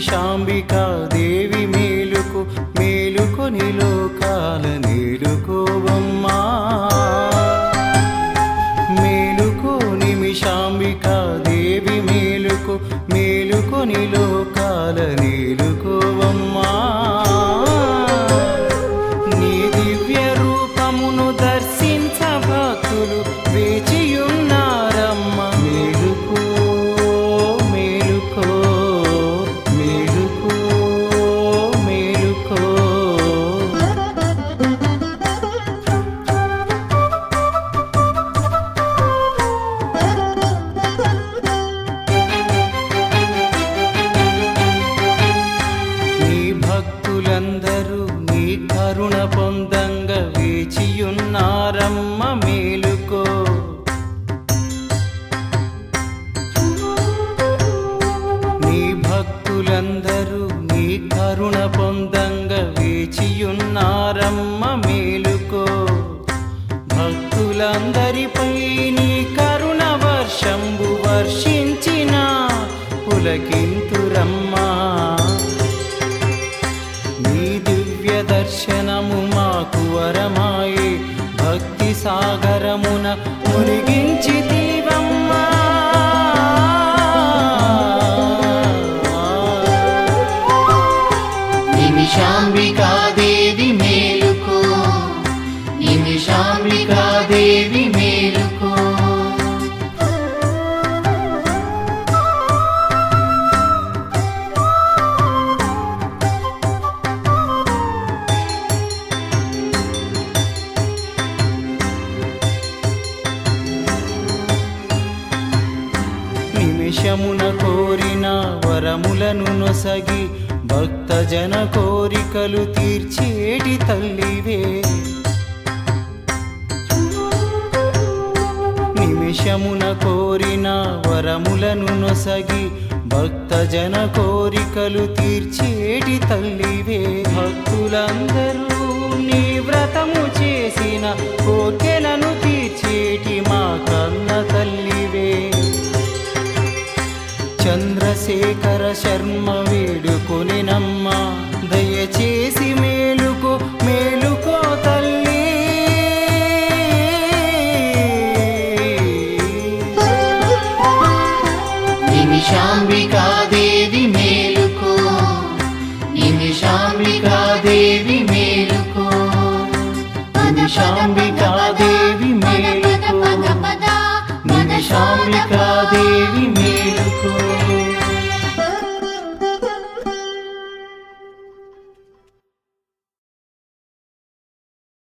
శాంబికా దేవి మేలుకు మేలుకొని లోకాల నేలుకోవమ్మా. మేలుకోని శాంబికా దేవి మేలుకు మేలుకొని లోకాల భక్తులందరూ మీ కరుణ పొందంగా వేచియున్నారమ్మ మేలుకో. భక్తులందరిపై నీ కరుణ వర్షంబు వర్షించిన పులకింతురమ్మా. నీ దివ్య దర్శనము మాకు వరమాయే. భక్తి సాగరమున మురిగించి నిమిషాంబికాదేవి మేలుకో. నిమిషాంబికాదేవి మేలుకో. నిమిషమున కోరిన వరములను నొసగి భక్తజన కోరికలు తీర్చేటి తల్లివే. నిమిషమున కోరిన వరములను నొసగి భక్తజన కోరికలు తీర్చేటి తల్లివే. భక్తులందరూ నీ వ్రతము చేసిన కోర్కెలను తీర్చేటి మా కన్న తల్లి. చంద్రశేఖర శర్మ వేడుకొని నమ్మ. దయచేసి మేలుకో మేలుకో తల్లి. నిమిషాంబికా దేవి మేలుకో. నిమిషాంబికా దేవి